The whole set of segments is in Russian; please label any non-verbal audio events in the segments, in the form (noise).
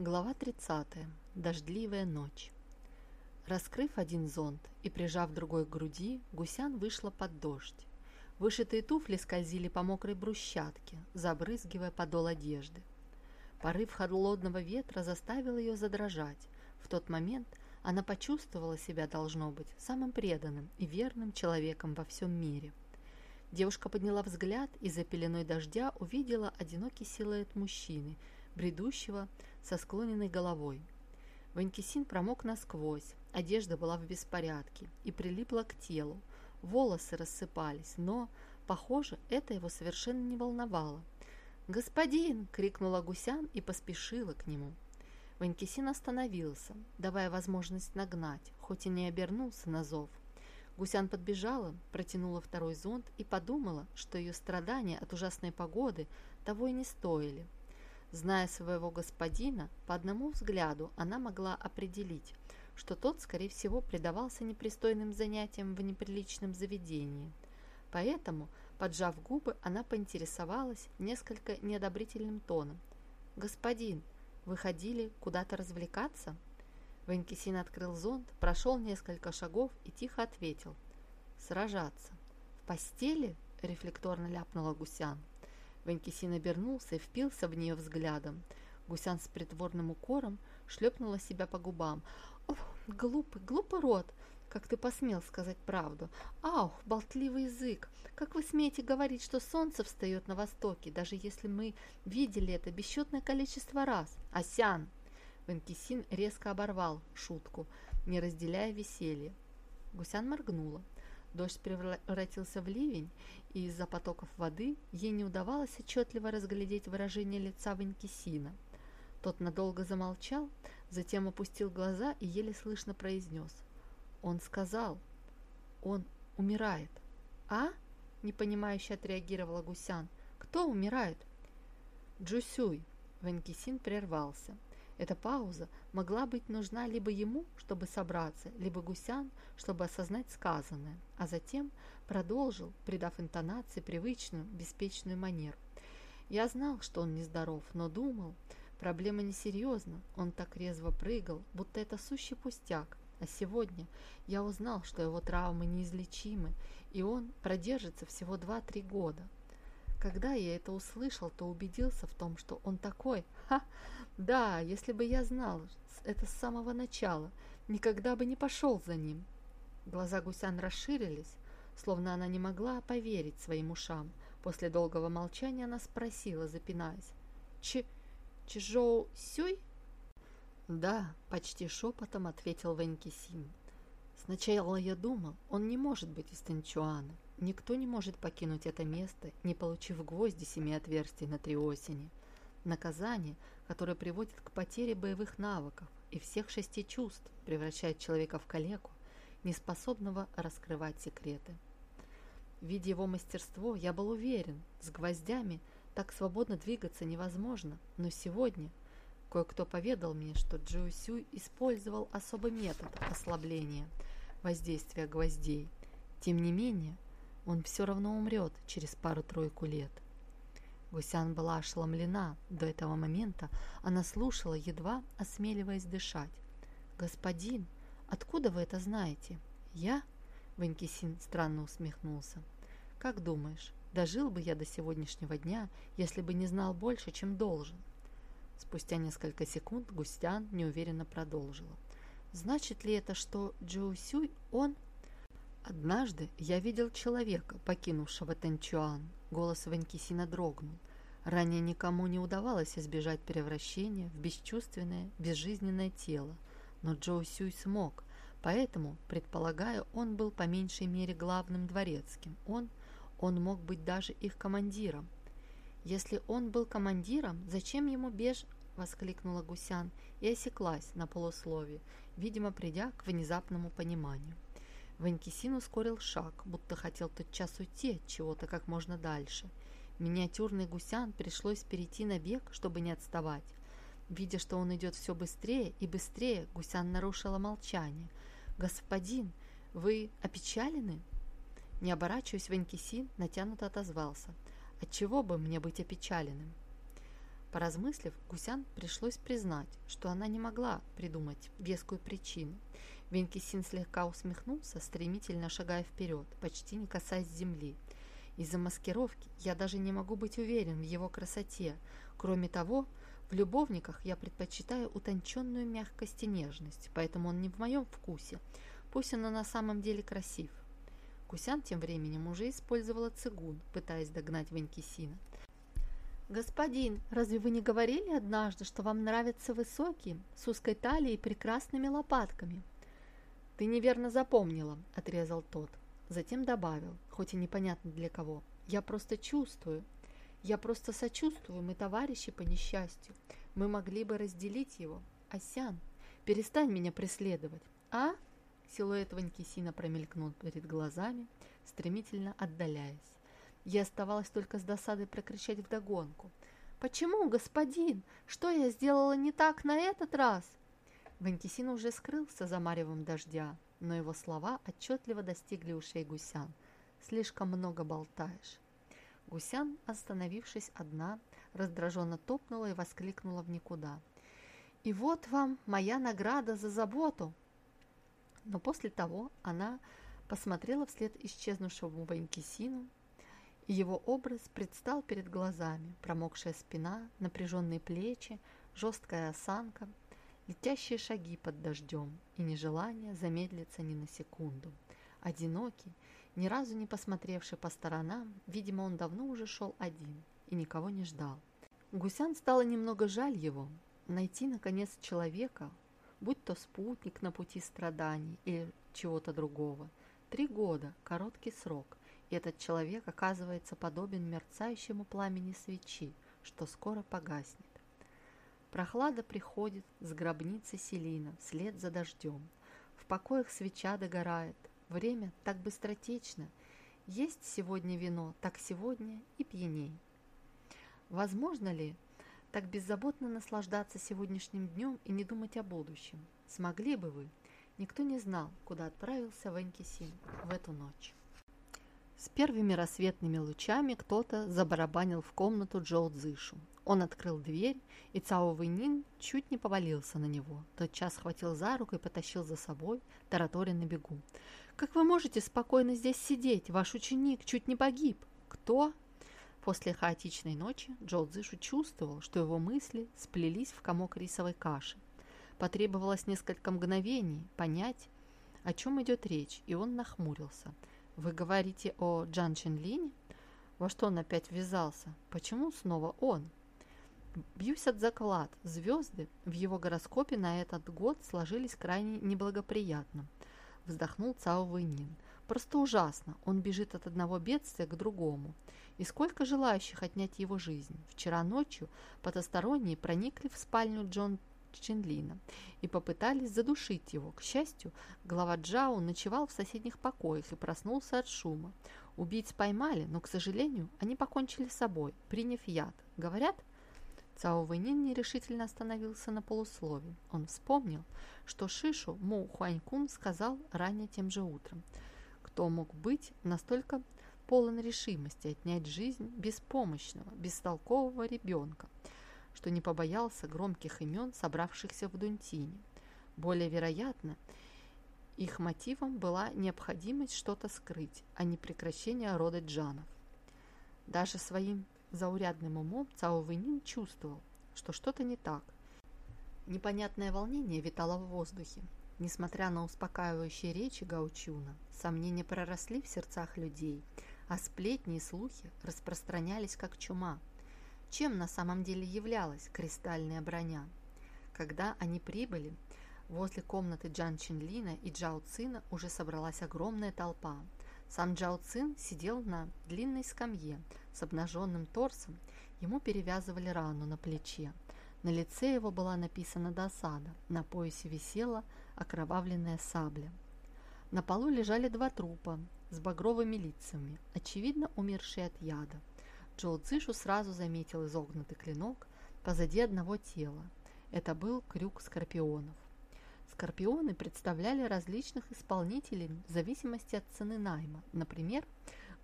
Глава 30. Дождливая ночь. Раскрыв один зонт и прижав другой к груди, Гусян вышла под дождь. Вышитые туфли скользили по мокрой брусчатке, забрызгивая подол одежды. Порыв холодного ветра заставил ее задрожать. В тот момент она почувствовала себя, должно быть, самым преданным и верным человеком во всем мире. Девушка подняла взгляд и за пеленой дождя увидела одинокий силуэт мужчины – бредущего со склоненной головой. Ванькисин промок насквозь, одежда была в беспорядке и прилипла к телу, волосы рассыпались, но, похоже, это его совершенно не волновало. «Господин!» — крикнула Гусян и поспешила к нему. Ванькисин остановился, давая возможность нагнать, хоть и не обернулся на зов. Гусян подбежала, протянула второй зонт и подумала, что ее страдания от ужасной погоды того и не стоили. Зная своего господина, по одному взгляду она могла определить, что тот, скорее всего, предавался непристойным занятиям в неприличном заведении. Поэтому, поджав губы, она поинтересовалась несколько неодобрительным тоном. «Господин, вы ходили куда-то развлекаться?» Ванькисин открыл зонт, прошел несколько шагов и тихо ответил. «Сражаться». «В постели?» – рефлекторно ляпнула Гусян. Ванькисин обернулся и впился в нее взглядом. Гусян с притворным укором шлепнула себя по губам. «Ох, глупый, глупый рот! Как ты посмел сказать правду? Ах, болтливый язык! Как вы смеете говорить, что солнце встает на востоке, даже если мы видели это бесчетное количество раз? Асян!» Ванкисин резко оборвал шутку, не разделяя веселье. Гусян моргнула. Дождь превратился в ливень, и из-за потоков воды ей не удавалось отчетливо разглядеть выражение лица Ванькисина. Тот надолго замолчал, затем опустил глаза и еле слышно произнес. «Он сказал, он умирает». «А?» – непонимающе отреагировала Гусян. «Кто умирает?» «Джусюй», – Ванькисин прервался. Эта пауза могла быть нужна либо ему, чтобы собраться, либо гусян, чтобы осознать сказанное, а затем продолжил, придав интонации привычную, беспечную манеру. Я знал, что он нездоров, но думал, проблема несерьезна, он так резво прыгал, будто это сущий пустяк, а сегодня я узнал, что его травмы неизлечимы, и он продержится всего 2-3 года. Когда я это услышал, то убедился в том, что он такой, да, если бы я знал это с самого начала, никогда бы не пошел за ним. Глаза Гусян расширились, словно она не могла поверить своим ушам. После долгого молчания она спросила, запинаясь, «Ч... Чжоу Сюй?» «Да», — почти шепотом ответил Вэнькисин. «Сначала я думал, он не может быть из Танчуана. Никто не может покинуть это место, не получив гвозди семи отверстий на три осени. Наказание, которое приводит к потере боевых навыков и всех шести чувств, превращает человека в калеку, неспособного раскрывать секреты. Видя его мастерство, я был уверен, с гвоздями так свободно двигаться невозможно, но сегодня кое-кто поведал мне, что Джиу Сюй использовал особый метод ослабления воздействия гвоздей. Тем не менее, он все равно умрет через пару-тройку лет. Гусян была ошеломлена. До этого момента она слушала, едва осмеливаясь дышать. «Господин, откуда вы это знаете?» «Я?» Ванькисин странно усмехнулся. «Как думаешь, дожил бы я до сегодняшнего дня, если бы не знал больше, чем должен?» Спустя несколько секунд Густян неуверенно продолжила. «Значит ли это, что Джоу Сюй, он...» «Однажды я видел человека, покинувшего Тэнчуан. Голос Ванькисина дрогнул. Ранее никому не удавалось избежать превращения в бесчувственное, безжизненное тело, но Джоу Сюй смог, поэтому, предполагаю, он был по меньшей мере главным дворецким. Он, он мог быть даже их командиром. Если он был командиром, зачем ему беж... воскликнула Гусян и осеклась на полуслове, видимо, придя к внезапному пониманию. Ванькисин ускорил шаг, будто хотел тотчас уйти от чего-то как можно дальше. Миниатюрный гусян пришлось перейти на бег, чтобы не отставать. Видя, что он идет все быстрее и быстрее, гусян нарушила молчание. «Господин, вы опечалены?» Не оборачиваясь, Ванькисин натянуто отозвался. «Отчего бы мне быть опечаленным?» Поразмыслив, Гусян пришлось признать, что она не могла придумать вескую причину. Венкисин слегка усмехнулся, стремительно шагая вперед, почти не касаясь земли. Из-за маскировки я даже не могу быть уверен в его красоте. Кроме того, в любовниках я предпочитаю утонченную мягкость и нежность, поэтому он не в моем вкусе. Пусть он на самом деле красив. Кусян тем временем уже использовала цигун, пытаясь догнать Венкисина. «Господин, разве вы не говорили однажды, что вам нравятся высокие, с узкой талией и прекрасными лопатками?» «Ты неверно запомнила», — отрезал тот. Затем добавил, хоть и непонятно для кого. «Я просто чувствую. Я просто сочувствую, мы товарищи по несчастью. Мы могли бы разделить его. Асян, перестань меня преследовать. А?» Силуэт Ванькисина промелькнул перед глазами, стремительно отдаляясь. Я оставалась только с досадой прокричать вдогонку. «Почему, господин? Что я сделала не так на этот раз?» Ванькисин уже скрылся за маревом дождя, но его слова отчетливо достигли ушей Гусян. «Слишком много болтаешь». Гусян, остановившись одна, раздраженно топнула и воскликнула в никуда. «И вот вам моя награда за заботу!» Но после того она посмотрела вслед исчезнувшему Ванькисину и его образ предстал перед глазами. Промокшая спина, напряженные плечи, жесткая осанка, летящие шаги под дождем и нежелание замедлиться ни на секунду. Одинокий, ни разу не посмотревший по сторонам, видимо, он давно уже шел один и никого не ждал. Гусян стало немного жаль его, найти, наконец, человека, будь то спутник на пути страданий или чего-то другого. Три года – короткий срок, и этот человек оказывается подобен мерцающему пламени свечи, что скоро погаснет. Прохлада приходит с гробницы Селина вслед за дождем. В покоях свеча догорает. Время так быстротечно. Есть сегодня вино, так сегодня и пьяней. Возможно ли так беззаботно наслаждаться сегодняшним днем и не думать о будущем? Смогли бы вы? Никто не знал, куда отправился Ванькисин в эту ночь. С первыми рассветными лучами кто-то забарабанил в комнату Джоу Цзышу. Он открыл дверь, и Цао Вэнин чуть не повалился на него. Тотчас схватил за руку и потащил за собой, тараторя на бегу. «Как вы можете спокойно здесь сидеть? Ваш ученик чуть не погиб!» «Кто?» После хаотичной ночи Джоу Цзышу чувствовал, что его мысли сплелись в комок рисовой каши. Потребовалось несколько мгновений понять, о чем идет речь, и он нахмурился – вы говорите о Джан Чинлине? Во что он опять ввязался? Почему снова он? Бьюсь от заклад. Звезды в его гороскопе на этот год сложились крайне неблагоприятно. Вздохнул Цао Вэнин. Просто ужасно. Он бежит от одного бедствия к другому. И сколько желающих отнять его жизнь. Вчера ночью потусторонние проникли в спальню Джон Чинлина и попытались задушить его. К счастью, глава Джао ночевал в соседних покоях и проснулся от шума. Убийц поймали, но, к сожалению, они покончили с собой, приняв яд. Говорят, Цао Вэнин нерешительно остановился на полуслове. Он вспомнил, что Шишу Му Хуанькун сказал ранее тем же утром. Кто мог быть настолько полон решимости отнять жизнь беспомощного, бестолкового ребенка? Что не побоялся громких имен, собравшихся в Дунтине. Более вероятно, их мотивом была необходимость что-то скрыть, а не прекращение рода Джанов. Даже своим заурядным умом Цао Вэнин чувствовал, что что-то не так. Непонятное волнение витало в воздухе. Несмотря на успокаивающие речи Гаучуна, сомнения проросли в сердцах людей, а сплетни и слухи распространялись как чума – чем на самом деле являлась кристальная броня. Когда они прибыли, возле комнаты Джан Чинлина и Джао Цина уже собралась огромная толпа. Сам Джао Цин сидел на длинной скамье с обнаженным торсом, ему перевязывали рану на плече. На лице его была написана досада, на поясе висела окровавленная сабля. На полу лежали два трупа с багровыми лицами, очевидно умершие от яда. Джоу Цзишу сразу заметил изогнутый клинок позади одного тела. Это был крюк скорпионов. Скорпионы представляли различных исполнителей в зависимости от цены найма. Например,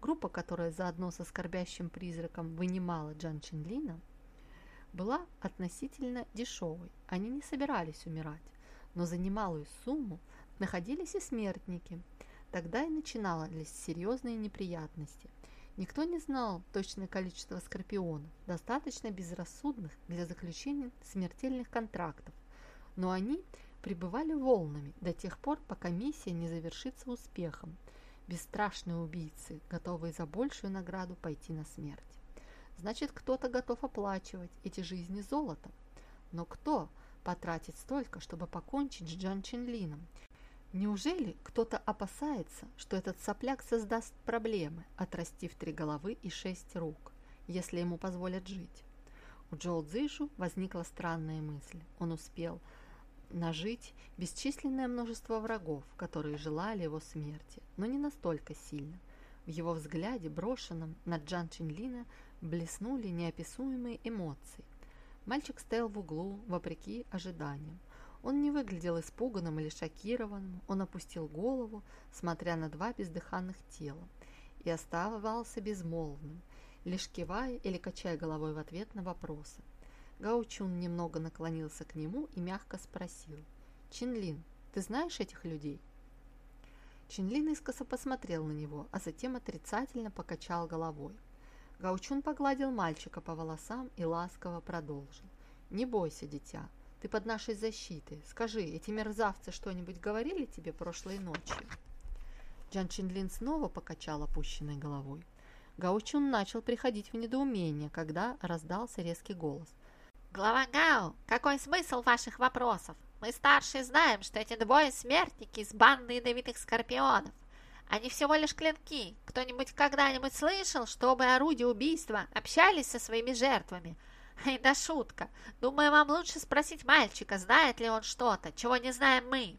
группа, которая заодно со скорбящим призраком вынимала Джан Чинлина, была относительно дешевой. Они не собирались умирать, но за немалую сумму находились и смертники. Тогда и начинались серьезные неприятности. Никто не знал точное количество скорпионов, достаточно безрассудных для заключения смертельных контрактов, но они пребывали волнами до тех пор, пока миссия не завершится успехом. Бесстрашные убийцы, готовые за большую награду пойти на смерть. Значит, кто-то готов оплачивать эти жизни золотом. Но кто потратит столько, чтобы покончить с Джан Чинлином Неужели кто-то опасается, что этот сопляк создаст проблемы, отрастив три головы и шесть рук, если ему позволят жить? У Джоу Цзишу возникла странная мысль. Он успел нажить бесчисленное множество врагов, которые желали его смерти, но не настолько сильно. В его взгляде, брошенном на Джан Чинлина, блеснули неописуемые эмоции. Мальчик стоял в углу, вопреки ожиданиям. Он не выглядел испуганным или шокированным, он опустил голову, смотря на два бездыханных тела, и оставался безмолвным, лишь кивая или качая головой в ответ на вопросы. Гаучун немного наклонился к нему и мягко спросил. «Чинлин, ты знаешь этих людей?» Чинлин искоса посмотрел на него, а затем отрицательно покачал головой. Гаучун погладил мальчика по волосам и ласково продолжил. «Не бойся, дитя, ты под нашей защитой. Скажи, эти мерзавцы что-нибудь говорили тебе прошлой ночью?» Джан Чинлин снова покачал опущенной головой. Гаучун начал приходить в недоумение, когда раздался резкий голос. «Глава Гао, какой смысл ваших вопросов? Мы старшие знаем, что эти двое смертники из банды ядовитых скорпионов. Они всего лишь клинки. Кто-нибудь когда-нибудь слышал, чтобы орудия убийства общались со своими жертвами?» (laughs) Да шутка. Думаю, вам лучше спросить мальчика, знает ли он что-то, чего не знаем мы.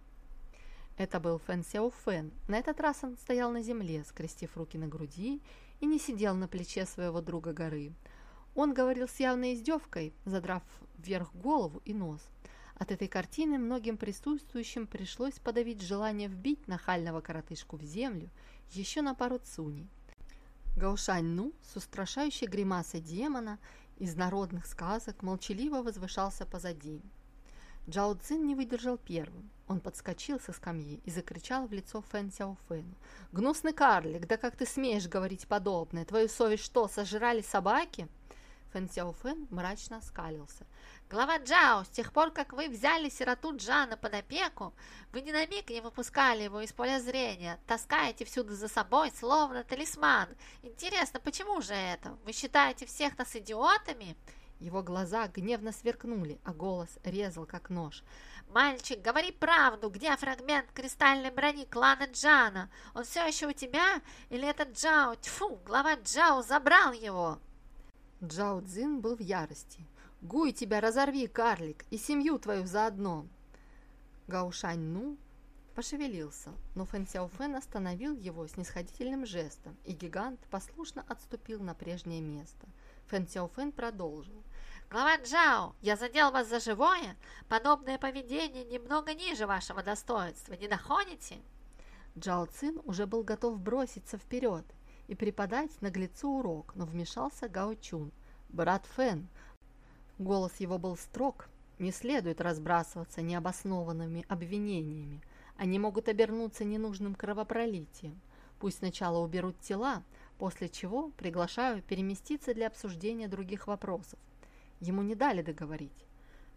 Это был Фэн Сяо Фэн. На этот раз он стоял на земле, скрестив руки на груди, и не сидел на плече своего друга горы. Он говорил с явной издевкой, задрав вверх голову и нос. От этой картины многим присутствующим пришлось подавить желание вбить нахального коротышку в землю еще на пару цуней. Гаушань Ну с устрашающей гримасой демона из народных сказок молчаливо возвышался позади. Джао Цзин не выдержал первым. Он подскочил со скамьи и закричал в лицо Фэн Сяо Фэну. «Гнусный карлик, да как ты смеешь говорить подобное? Твою совесть что, сожрали собаки?» Фэн Сяо Фэн мрачно оскалился. Глава Джао, с тех пор, как вы взяли сироту Джана под опеку, вы ни на миг не выпускали его из поля зрения, таскаете всюду за собой, словно талисман. Интересно, почему же это? Вы считаете всех нас идиотами?» Его глаза гневно сверкнули, а голос резал, как нож. «Мальчик, говори правду! Где фрагмент кристальной брони клана Джана? Он все еще у тебя? Или это Джао? Тьфу, глава Джао забрал его!» Джао Цзин был в ярости. Гуй тебя разорви, карлик, и семью твою заодно!» Гаушань Ну пошевелился, но Фэн Сяофэн остановил его снисходительным жестом, и гигант послушно отступил на прежнее место. Фэн Сяофэн продолжил. «Глава Джао, я задел вас за живое? Подобное поведение немного ниже вашего достоинства, не находите?» Джао Цин уже был готов броситься вперед и преподать наглецу урок, но вмешался Гао Чун. «Брат Фэн, Голос его был строг. Не следует разбрасываться необоснованными обвинениями. Они могут обернуться ненужным кровопролитием. Пусть сначала уберут тела, после чего приглашаю переместиться для обсуждения других вопросов. Ему не дали договорить.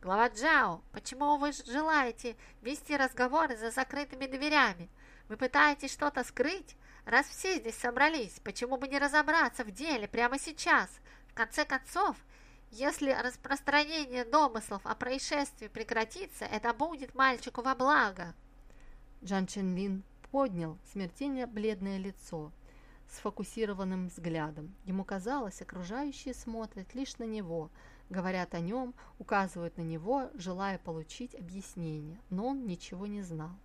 «Глава Джао, почему вы желаете вести разговоры за закрытыми дверями? Вы пытаетесь что-то скрыть? Раз все здесь собрались, почему бы не разобраться в деле прямо сейчас? В конце концов, если распространение домыслов о происшествии прекратится, это будет мальчику во благо. Джан Чен поднял смертельно бледное лицо с фокусированным взглядом. Ему казалось, окружающие смотрят лишь на него, говорят о нем, указывают на него, желая получить объяснение, но он ничего не знал.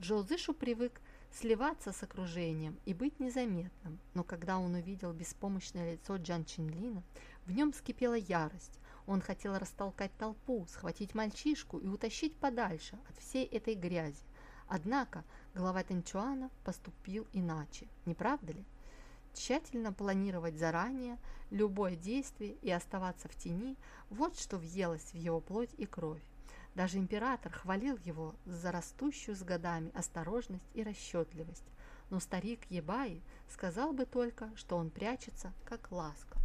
Джо Зышу привык сливаться с окружением и быть незаметным, но когда он увидел беспомощное лицо Джан Чинлина, в нем вскипела ярость. Он хотел растолкать толпу, схватить мальчишку и утащить подальше от всей этой грязи. Однако глава Тенчуана поступил иначе, не правда ли? Тщательно планировать заранее любое действие и оставаться в тени – вот что въелось в его плоть и кровь. Даже император хвалил его за растущую с годами осторожность и расчетливость, но старик Ебаи сказал бы только, что он прячется, как ласка.